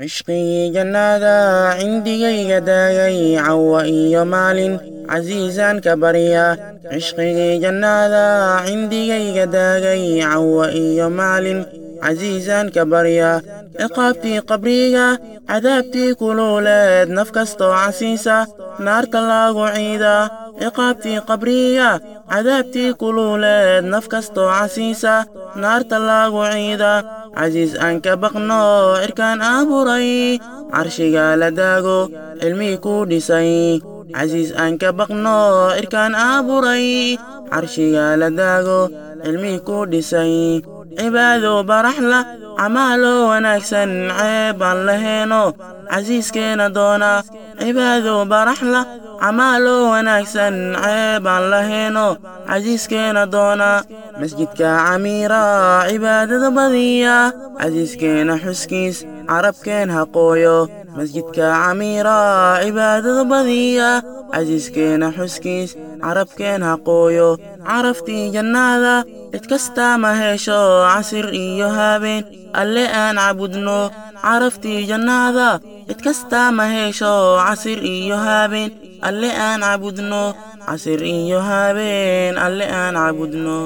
cishqigii jannada cindigayga daagay cawa iyo maalin casiisaan ka barya cishqigii jannada cindigayga daagay cawa iyo maalin casiisaan ka barya ciqaabtii qabriga cadaabtii kuluuleed naf kastoo casiisa naarta laagu ciida ciqaabtii qabriga cadaabtii kuluuleed naf kastoo casiisa naarta laagu ciida casiis aan ka baqno cirkaan abuuray. Carshiga la daago cilmii ku dhisay. Casiis aan ka baqno cirkaan abuuray. Carshiga la daago cilmii ku dhisay. Cibaado baraxla camaalo wanaagsan ceeb aan laheeno casiiskeena doona cibaado baraxla camaalo wanaagsan ceeb aan laheeno casiiskeena doona masjidka camiira cibaadada badiya casiiskeena xuskiis carabkeen haqooyo. Masjidka camiira cibaadada badiya casiiskeena xuskiis carabkeen haqooyo. Caraftii jannada cid kastaa ma hesho casir iyo habeen. Alle aan cabudno caraftii jannada cid kastaa ma heesho casir iyo habeen alle aan cabudno casir iyo habeen alle aan cabudno